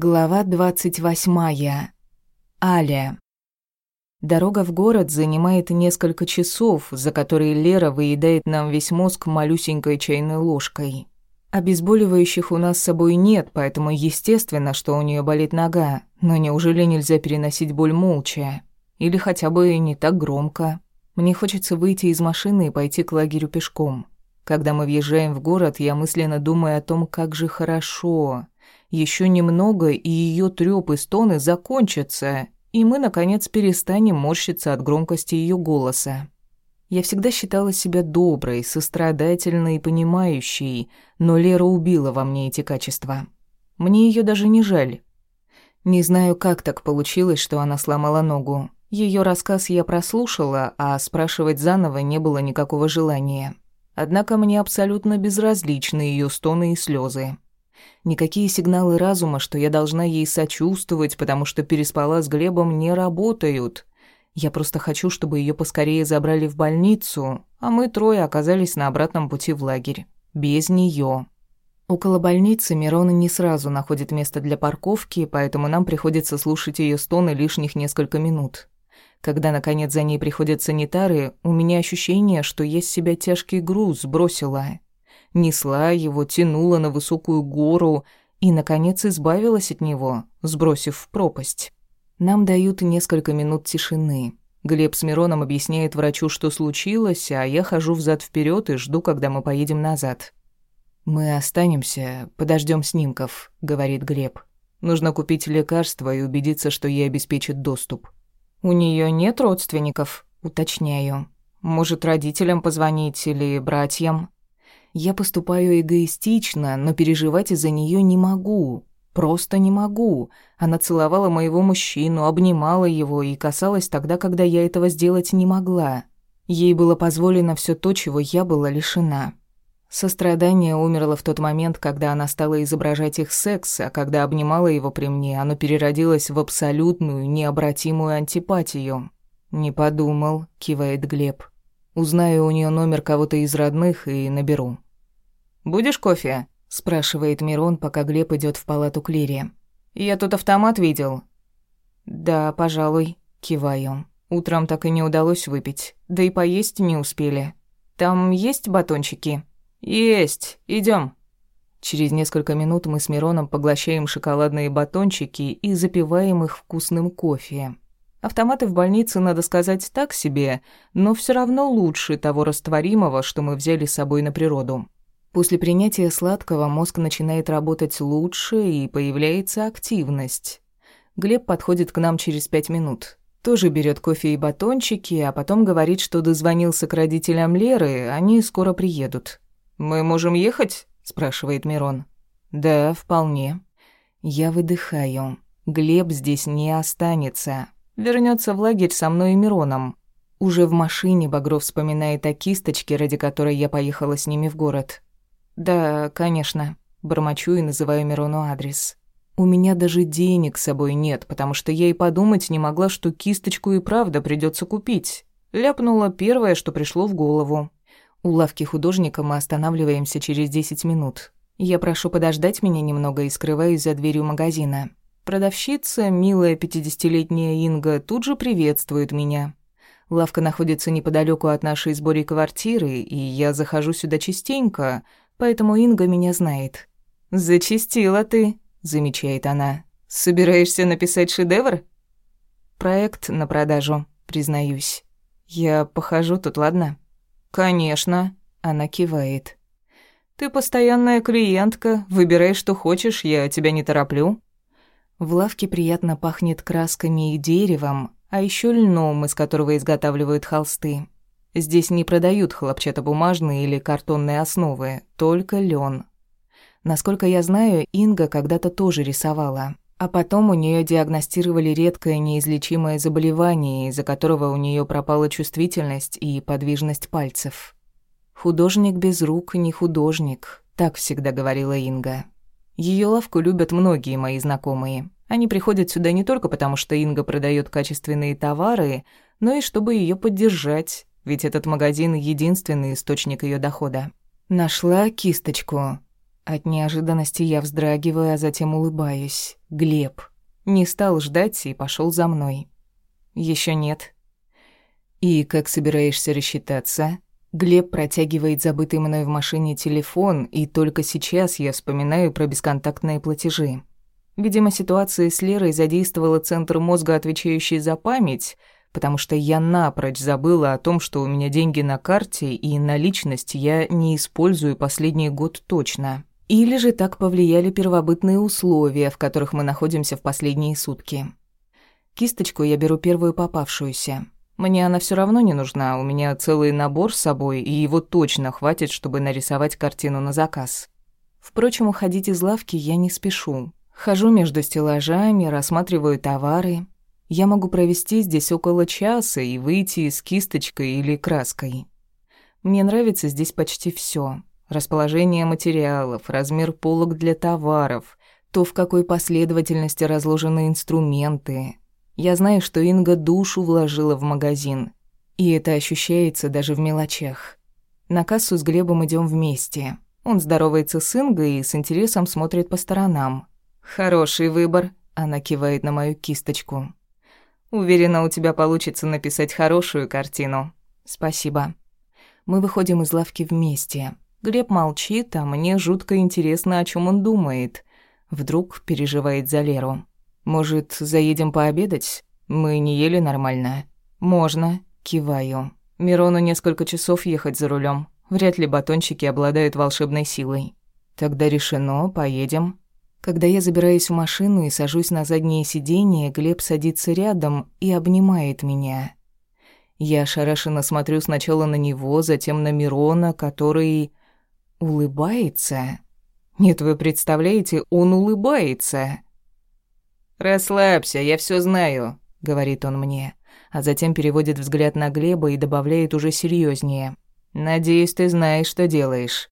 Глава двадцать восьмая. Аля. Дорога в город занимает несколько часов, за которые Лера выедает нам весь мозг малюсенькой чайной ложкой. Обезболивающих у нас с собой нет, поэтому естественно, что у нее болит нога. Но неужели нельзя переносить боль молча? Или хотя бы не так громко? Мне хочется выйти из машины и пойти к лагерю пешком. Когда мы въезжаем в город, я мысленно думаю о том, как же хорошо еще немного, и ее трёп и стоны закончатся, и мы, наконец, перестанем морщиться от громкости ее голоса. Я всегда считала себя доброй, сострадательной и понимающей, но Лера убила во мне эти качества. Мне ее даже не жаль. Не знаю, как так получилось, что она сломала ногу. Ее рассказ я прослушала, а спрашивать заново не было никакого желания. Однако мне абсолютно безразличны ее стоны и слезы. Никакие сигналы разума, что я должна ей сочувствовать, потому что переспала с Глебом, не работают. Я просто хочу, чтобы ее поскорее забрали в больницу, а мы трое оказались на обратном пути в лагерь. Без нее. Около больницы Мирона не сразу находит место для парковки, поэтому нам приходится слушать ее стоны лишних несколько минут. Когда, наконец, за ней приходят санитары, у меня ощущение, что я с себя тяжкий груз сбросила несла его, тянула на высокую гору и, наконец, избавилась от него, сбросив в пропасть. Нам дают несколько минут тишины. Глеб с Мироном объясняет врачу, что случилось, а я хожу взад вперед и жду, когда мы поедем назад. «Мы останемся, подождем снимков», — говорит Глеб. «Нужно купить лекарства и убедиться, что ей обеспечат доступ». «У нее нет родственников?» — уточняю. «Может, родителям позвонить или братьям?» Я поступаю эгоистично, но переживать из-за нее не могу. Просто не могу. Она целовала моего мужчину, обнимала его и касалась тогда, когда я этого сделать не могла. Ей было позволено все то, чего я была лишена. Сострадание умерло в тот момент, когда она стала изображать их секс, а когда обнимала его при мне, оно переродилось в абсолютную, необратимую антипатию. «Не подумал», — кивает Глеб. «Узнаю у нее номер кого-то из родных и наберу». «Будешь кофе?» – спрашивает Мирон, пока Глеб идет в палату к Лире. «Я тут автомат видел». «Да, пожалуй», – киваю. Утром так и не удалось выпить, да и поесть не успели. Там есть батончики? Есть. Идем. Через несколько минут мы с Мироном поглощаем шоколадные батончики и запиваем их вкусным кофе. Автоматы в больнице, надо сказать, так себе, но все равно лучше того растворимого, что мы взяли с собой на природу. После принятия сладкого мозг начинает работать лучше и появляется активность. Глеб подходит к нам через пять минут. Тоже берет кофе и батончики, а потом говорит, что дозвонился к родителям Леры, они скоро приедут. «Мы можем ехать?» – спрашивает Мирон. «Да, вполне». Я выдыхаю. Глеб здесь не останется. Вернется в лагерь со мной и Мироном. Уже в машине Багров вспоминает о кисточке, ради которой я поехала с ними в город. «Да, конечно», — бормочу и называю Мирону адрес. «У меня даже денег с собой нет, потому что я и подумать не могла, что кисточку и правда придется купить». Ляпнула первое, что пришло в голову. У лавки художника мы останавливаемся через десять минут. Я прошу подождать меня немного и скрываюсь за дверью магазина. Продавщица, милая пятидесятилетняя Инга, тут же приветствует меня. Лавка находится неподалеку от нашей сбори квартиры, и я захожу сюда частенько, поэтому Инга меня знает. «Зачистила ты», — замечает она. «Собираешься написать шедевр?» «Проект на продажу, признаюсь. Я похожу тут, ладно?» «Конечно», — она кивает. «Ты постоянная клиентка, выбирай, что хочешь, я тебя не тороплю». В лавке приятно пахнет красками и деревом, а еще льном, из которого изготавливают холсты. Здесь не продают хлопчатобумажные или картонные основы, только лен. Насколько я знаю, Инга когда-то тоже рисовала. А потом у нее диагностировали редкое неизлечимое заболевание, из-за которого у нее пропала чувствительность и подвижность пальцев. «Художник без рук не художник», — так всегда говорила Инга. Ее лавку любят многие мои знакомые. Они приходят сюда не только потому, что Инга продает качественные товары, но и чтобы ее поддержать, ведь этот магазин — единственный источник ее дохода. Нашла кисточку. От неожиданности я вздрагиваю, а затем улыбаюсь. Глеб. Не стал ждать и пошел за мной. Еще нет. «И как собираешься рассчитаться?» Глеб протягивает забытый мной в машине телефон, и только сейчас я вспоминаю про бесконтактные платежи. Видимо, ситуация с Лерой задействовала центр мозга, отвечающий за память, потому что я напрочь забыла о том, что у меня деньги на карте, и наличность я не использую последний год точно. Или же так повлияли первобытные условия, в которых мы находимся в последние сутки. Кисточку я беру первую попавшуюся. Мне она все равно не нужна, у меня целый набор с собой, и его точно хватит, чтобы нарисовать картину на заказ. Впрочем, уходить из лавки я не спешу. Хожу между стеллажами, рассматриваю товары. Я могу провести здесь около часа и выйти с кисточкой или краской. Мне нравится здесь почти все: Расположение материалов, размер полок для товаров, то, в какой последовательности разложены инструменты, я знаю, что Инга душу вложила в магазин, и это ощущается даже в мелочах. На кассу с Глебом идем вместе. Он здоровается с Ингой и с интересом смотрит по сторонам. «Хороший выбор», — она кивает на мою кисточку. «Уверена, у тебя получится написать хорошую картину». «Спасибо». Мы выходим из лавки вместе. Глеб молчит, а мне жутко интересно, о чем он думает. Вдруг переживает за Леру. Может, заедем пообедать? Мы не ели нормально. Можно, киваю. Мирону несколько часов ехать за рулем. Вряд ли батончики обладают волшебной силой. Тогда решено, поедем. Когда я забираюсь в машину и сажусь на заднее сиденье, Глеб садится рядом и обнимает меня. Я ошарашенно смотрю сначала на него, затем на Мирона, который улыбается. Нет, вы представляете, он улыбается. «Расслабься, я все знаю», — говорит он мне, а затем переводит взгляд на Глеба и добавляет уже серьезнее. «Надеюсь, ты знаешь, что делаешь».